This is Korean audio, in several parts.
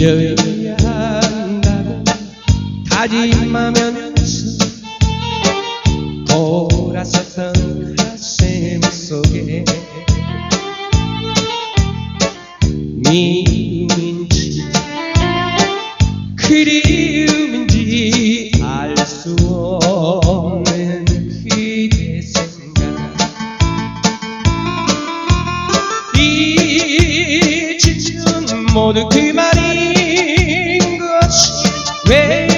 잊어야 한다고 다짐하면서 돌아섰던 가슴 속에 미움인지 그리움인지 알 수 없는 그대 생각 이지은 모두 그만인 것이 Hey.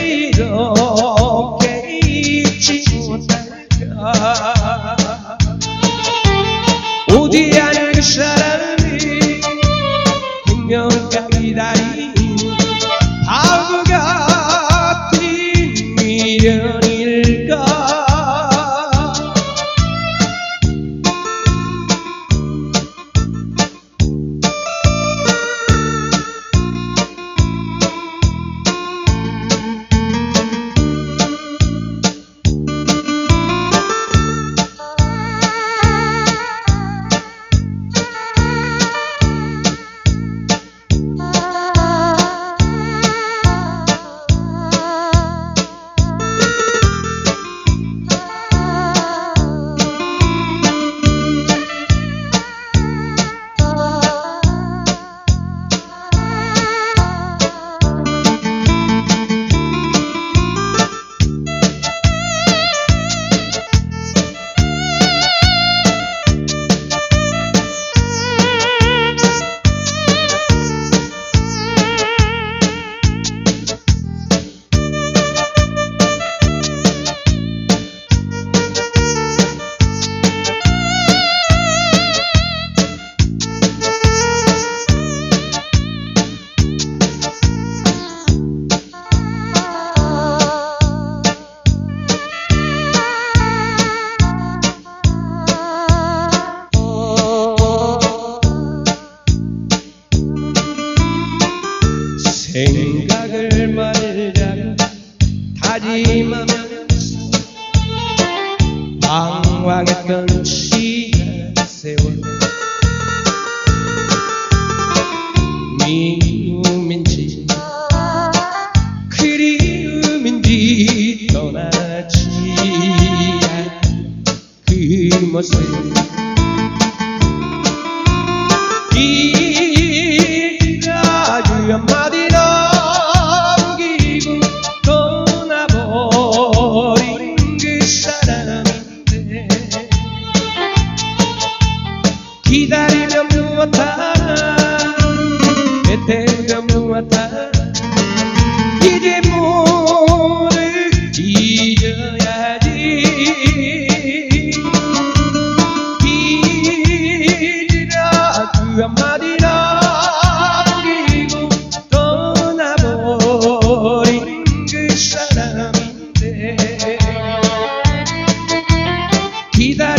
생각을 말자고 다짐하면서 방황했던 시간 세월. 미움인지 그리움인지 떠나지 않은 그 모습 Quita